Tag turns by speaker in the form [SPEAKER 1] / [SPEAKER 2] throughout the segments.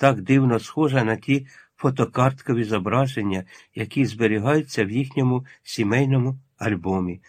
[SPEAKER 1] так дивно схожа на ті фотокарткові зображення, які зберігаються в їхньому сімейному альбомі.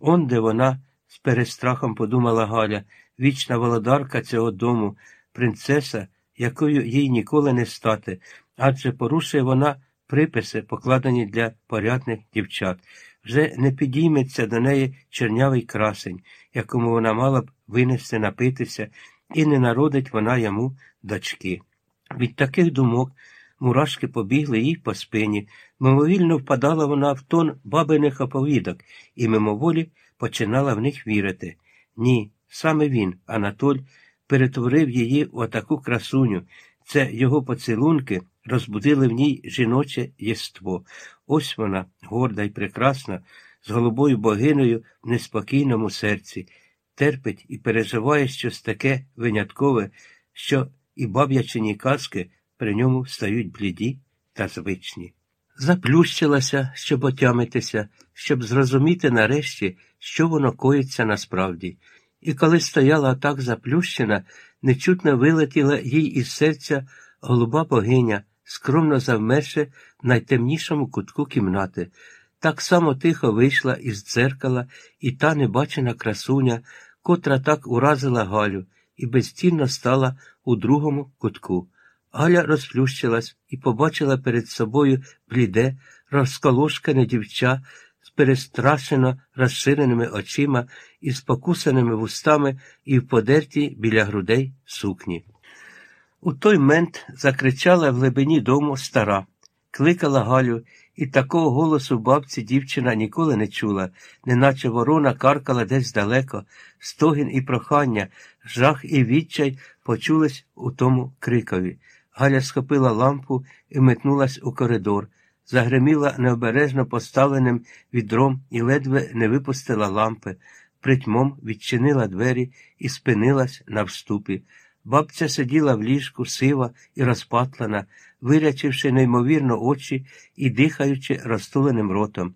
[SPEAKER 1] Он де вона з перестрахом подумала Галя, вічна володарка цього дому, принцеса, якою їй ніколи не стати, адже порушує вона приписи, покладені для порядних дівчат. Вже не підійметься до неї чернявий красень, якому вона мала б винести напитися, і не народить вона йому дочки. Від таких думок мурашки побігли їй по спині, мимовільно впадала вона в тон бабиних оповідок і мимоволі починала в них вірити. Ні, саме він, Анатоль, перетворив її в отаку красуню. Це його поцілунки розбудили в ній жіноче єство. Ось вона, горда й прекрасна, з голубою богиною в неспокійному серці, терпить і переживає щось таке виняткове, що і баб'ячині казки при ньому стають бліді та звичні. Заплющилася, щоб отямитися, щоб зрозуміти нарешті, що воно коїться насправді. І коли стояла так заплющена, нечутно вилетіла їй із серця голуба богиня, скромно завмерши в найтемнішому кутку кімнати. Так само тихо вийшла із дзеркала і та небачена красуня, котра так уразила Галю, і безцінно стала у другому кутку. Галя розплющилась і побачила перед собою бліде, розколошкане дівча з перестрашено розширеними очима і з вустами і в подертій біля грудей сукні. У той мент закричала в глибині дому стара, кликала Галю, і такого голосу бабці дівчина ніколи не чула, неначе ворона каркала десь далеко, стогін і прохання, жах і відчай почулись у тому крикові. Галя схопила лампу і метнулась у коридор, загреміла необережно поставленим відром і ледве не випустила лампи, притьмом відчинила двері і спинилась на вступі. Бабця сиділа в ліжку, сива і розпатлана, вирячивши неймовірно очі і дихаючи розтуленим ротом.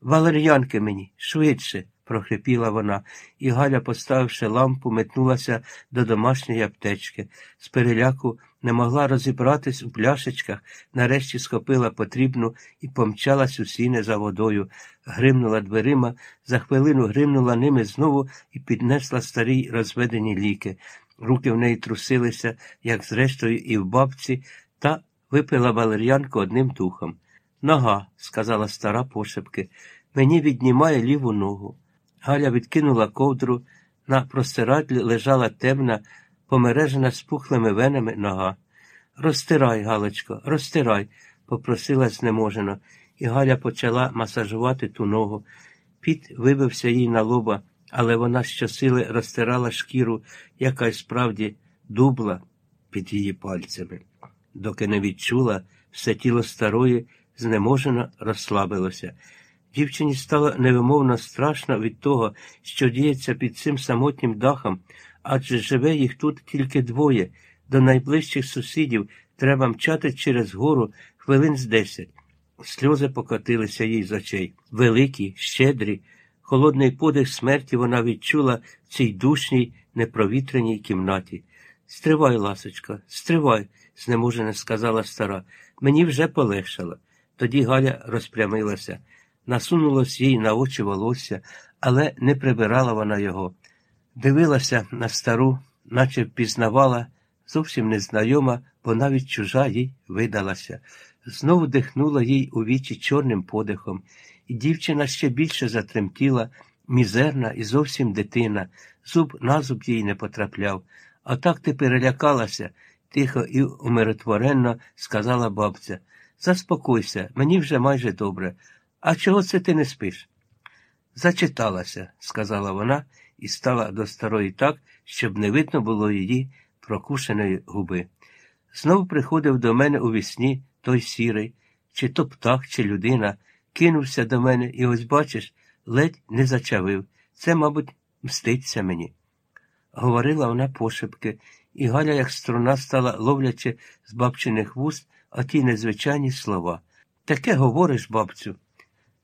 [SPEAKER 1] Валер'янки мені, швидше, прохрипіла вона, і Галя, поставивши лампу, метнулася до домашньої аптечки. З переляку не могла розібратись у пляшечках, нарешті схопила потрібну і помчалась у сіни за водою, гримнула дверима, за хвилину гримнула ними знову і піднесла старі розведені ліки. Руки в неї трусилися, як зрештою, і в бабці, та випила валер'янку одним тухом. Нога, сказала стара пошепки, мені віднімає ліву ногу. Галя відкинула ковдру, на простирадлі лежала темна, помережена спухлими венами нога. Розтирай, Галочко, розтирай, попросила знеможено, і Галя почала масажувати ту ногу. Піт вибився їй на лоба, але вона щосили розтирала шкіру, яка й справді дубла під її пальцями. Доки не відчула, все тіло старої знеможено розслабилося. Дівчині стало невимовно страшно від того, що діється під цим самотнім дахом, адже живе їх тут тільки двоє. До найближчих сусідів треба мчати через гору хвилин з десять. Сльози покотилися їй з очей. Великі, щедрі, холодний подих смерті вона відчула в цій душній, непровітряній кімнаті. Стривай, ласочка, стривай, знеможено сказала стара. Мені вже полегшало. Тоді Галя розпрямилася. Насунулось їй на очі волосся, але не прибирала вона його. Дивилася на стару, наче впізнавала, зовсім незнайома, бо навіть чужа їй видалася. Знову дихнула їй у вічі чорним подихом, і дівчина ще більше затремтіла, мізерна і зовсім дитина, зуб на зуб їй не потрапляв. А так ти перелякалася, тихо і умиротворенно сказала бабця. Заспокойся, мені вже майже добре. А чого це ти не спиш? Зачиталася, сказала вона і стала до старої так, щоб не видно було її прокушеної губи. Знов приходив до мене у вісні той сірий, чи то птах, чи людина, кинувся до мене і ось, бачиш, ледь не зачавив. Це, мабуть, мститься мені. Говорила вона пошепки, і Галя, як струна, стала ловлячи з бабчиних вуст оті незвичайні слова. Таке говориш, бабцю,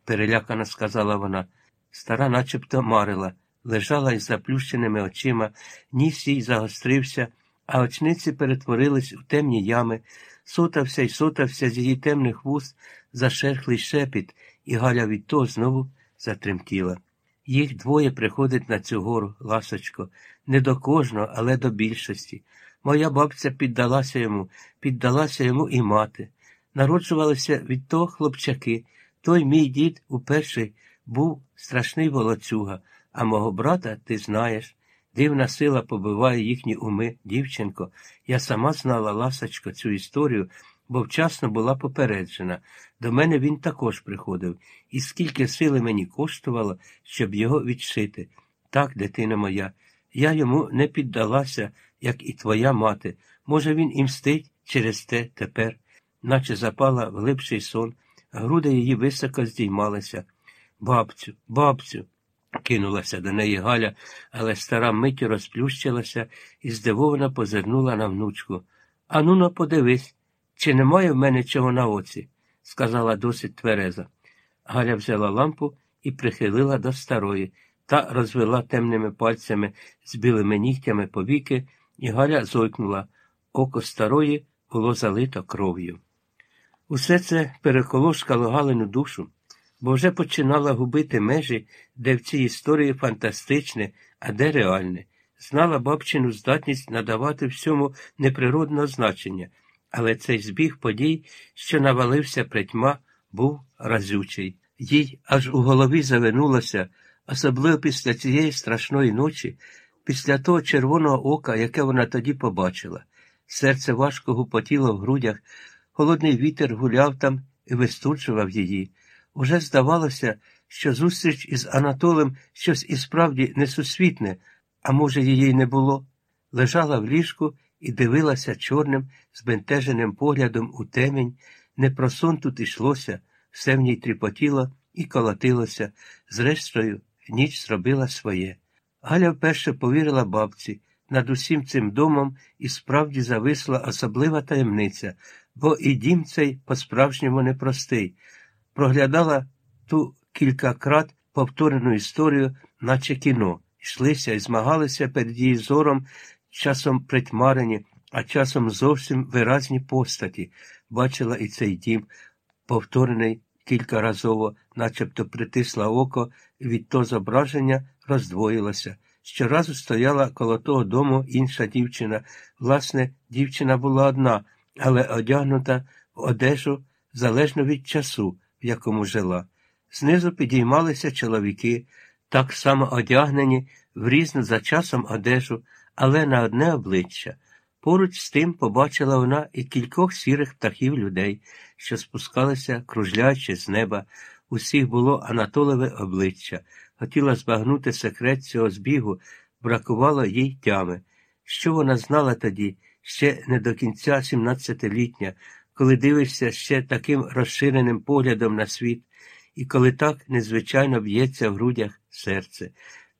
[SPEAKER 1] перелякано сказала вона. Стара начебто марила, лежала із заплющеними очима, ніс їй загострився, а очниці перетворились у темні ями, сотався й сотався з її темних вуст зашерхлий шепіт, і Галя від того знову затремтіла. Їх двоє приходить на цю гору, ласочко, не до кожного, але до більшості. Моя бабця піддалася йому, піддалася йому і мати. Народжувалися від того хлопчаки. Той мій дід уперше був страшний волоцюга, а мого брата ти знаєш. Дивна сила побиває їхні уми, дівчинко. Я сама знала, ласочко, цю історію, бо вчасно була попереджена. До мене він також приходив, і скільки сили мені коштувало, щоб його відшити. Так, дитина моя, я йому не піддалася, як і твоя мати. Може, він і мстить через те тепер, наче запала в глибший сон, груди її високо здіймалися. Бабцю, бабцю. Кинулася до неї Галя, але стара миттю розплющилася і здивовано позирнула на внучку. Ану но подивись, чи немає в мене чого на оці, сказала досить твереза. Галя взяла лампу і прихилила до старої та розвела темними пальцями з білими нігтями повіки, і Галя зойкнула. Око старої було залито кров'ю. Усе це переколошкало Галину душу бо вже починала губити межі, де в цій історії фантастичне, а де реальне. Знала бабчину здатність надавати всьому неприродного значення, але цей збіг подій, що навалився притьма, був разючий. Їй аж у голові завинулося, особливо після цієї страшної ночі, після того червоного ока, яке вона тоді побачила. Серце важко гупотіло в грудях, холодний вітер гуляв там і вистуджував її. Уже здавалося, що зустріч із Анатолем щось і справді несусвітне, а може, її й не було. Лежала в ліжку і дивилася чорним, збентеженим поглядом у темінь. Не про сон тут ішлося, все в ній тріпотіло і колотилося. Зрештою, ніч зробила своє. Галя вперше повірила бабці. Над усім цим домом і справді зависла особлива таємниця, бо і дім цей по-справжньому непростий проглядала ту кілька крат повторену історію, наче кіно, йшлися і змагалися перед її зором, часом притьмарені, а часом зовсім виразні постаті. Бачила і цей дім, повторений кількаразово, начебто притисла око, від того зображення роздвоїлося. Щоразу стояла коло того дому інша дівчина. Власне, дівчина була одна, але одягнута в одежу залежно від часу в якому жила. Знизу підіймалися чоловіки, так само одягнені в різну за часом одежу, але на одне обличчя. Поруч з тим побачила вона і кількох сірих птахів людей, що спускалися, кружляючи з неба. Усіх було Анатолеве обличчя. Хотіла збагнути секрет цього збігу, бракувало їй тями. Що вона знала тоді, ще не до кінця сімнадцятилітня, коли дивишся ще таким розширеним поглядом на світ, і коли так незвичайно б'ється в грудях серце,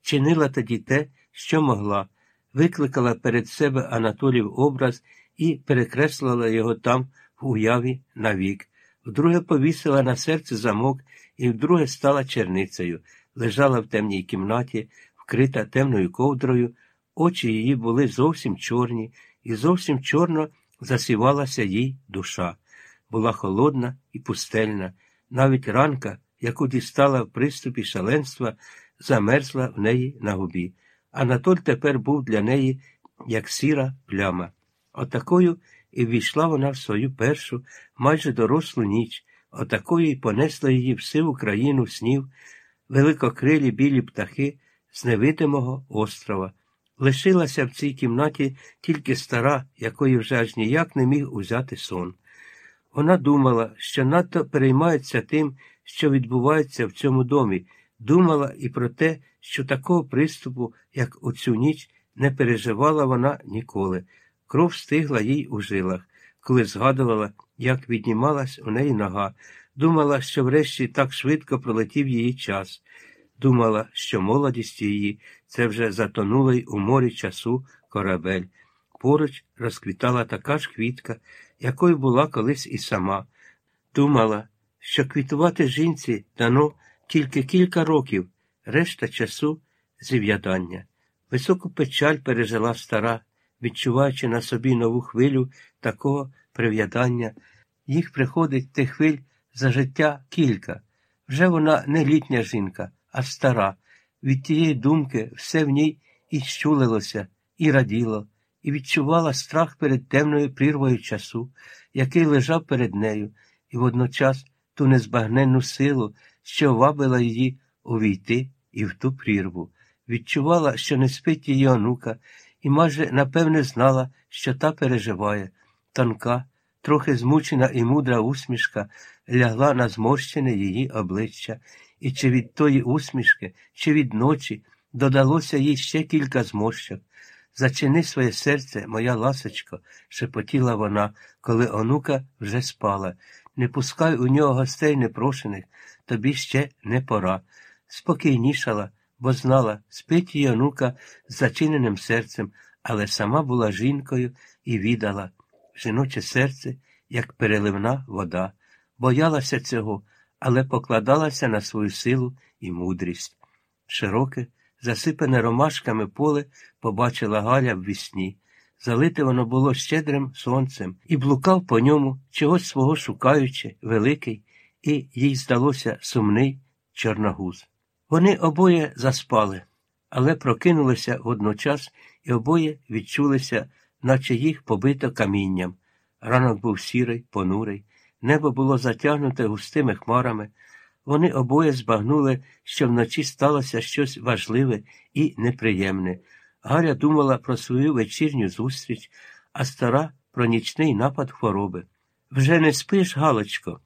[SPEAKER 1] чинила тоді те, що могла, викликала перед себе Анатолів образ і перекреслила його там в уяві навік, вдруге повісила на серце замок і вдруге стала черницею, лежала в темній кімнаті, вкрита темною ковдрою, очі її були зовсім чорні, і зовсім чорно засівалася їй душа. Була холодна і пустельна. Навіть ранка, яку дістала в приступі шаленства, замерзла в неї на губі. Анатоль тепер був для неї, як сіра пляма. Отакою і ввійшла вона в свою першу, майже дорослу ніч, отакою й понесла її в сиву країну снів, великокрилі білі птахи з невидимого острова. Лишилася в цій кімнаті тільки стара, якої вже аж ніяк не міг узяти сон. Вона думала, що надто переймається тим, що відбувається в цьому домі, думала і про те, що такого приступу, як у цю ніч, не переживала вона ніколи. Кров стигла їй у жилах, коли згадувала, як віднімалась у неї нога, думала, що врешті так швидко пролетів її час. Думала, що молодість її це вже затонулий у морі часу корабель. Поруч розквітала така ж квітка, якою була колись і сама. Думала, що квітувати жінці дано тільки кілька років, решта часу зів'ядання. Високу печаль пережила стара, відчуваючи на собі нову хвилю такого прив'ядання. Їх приходить тих хвиль за життя кілька. Вже вона не літня жінка, а стара. Від тієї думки все в ній і щулилося, і раділо, і відчувала страх перед темною прірвою часу, який лежав перед нею, і водночас ту незбагненну силу, що вабила її увійти і в ту прірву. Відчувала, що не спить її онука, і майже напевне знала, що та переживає. Тонка, трохи змучена і мудра усмішка лягла на зморщене її обличчя, і чи від тої усмішки, чи від ночі додалося їй ще кілька зморщок. Зачини своє серце, моя ласочко, шепотіла вона, коли онука вже спала. Не пускай у нього гостей непрошених, тобі ще не пора. Спокійнішала, бо знала, спить її онука з зачиненим серцем, але сама була жінкою і відала жіноче серце, як переливна вода, боялася цього, але покладалася на свою силу і мудрість. Широке, засипане ромашками поле побачила Галя в вісні. Залите воно було щедрим сонцем, і блукав по ньому, чогось свого шукаючи, великий, і їй здалося сумний чорногуз. Вони обоє заспали, але прокинулися водночас і обоє відчулися, наче їх побито камінням. Ранок був сірий, понурий, небо було затягнуте густими хмарами. Вони обоє збагнули, що вночі сталося щось важливе і неприємне. Галя думала про свою вечірню зустріч, а стара про нічний напад хвороби. Вже не спиш, Галочко?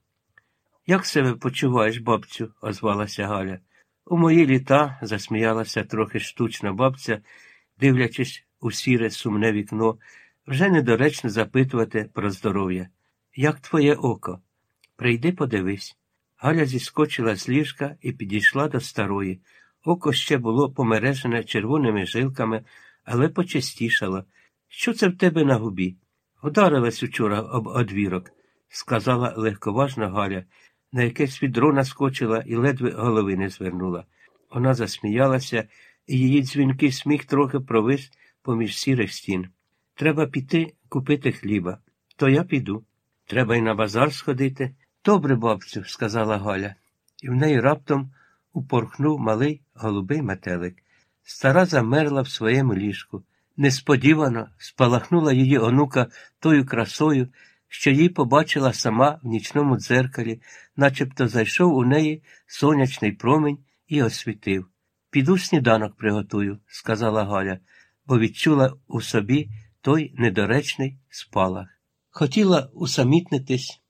[SPEAKER 1] Як себе почуваєш, бабцю? озвалася Галя. У мої літа, засміялася трохи штучна бабця, дивлячись у сіре сумне вікно, вже недоречно запитувати про здоров'я. Як твоє око? Прийди, подивись. Галя зіскочила з ліжка і підійшла до старої. Око ще було помережене червоними жилками, але почистішало. Що це в тебе на губі? Вдарилась учора об одвірок, сказала легковажна Галя, на якесь відро наскочила і ледве голови не звернула. Вона засміялася, і її дзвінкий сміх трохи провис поміж сірих стін. Треба піти купити хліба. То я піду. Треба й на базар сходити. Добре, бабцю, сказала Галя, і в неї раптом упорхнув малий голубий метелик. Стара замерла в своєму ліжку. Несподівано спалахнула її онука тою красою, що їй побачила сама в нічному дзеркалі, начебто зайшов у неї сонячний промінь і освітив. Піду сніданок приготую, сказала Галя, бо відчула у собі той недоречний спалах. Хотіла усамітнитись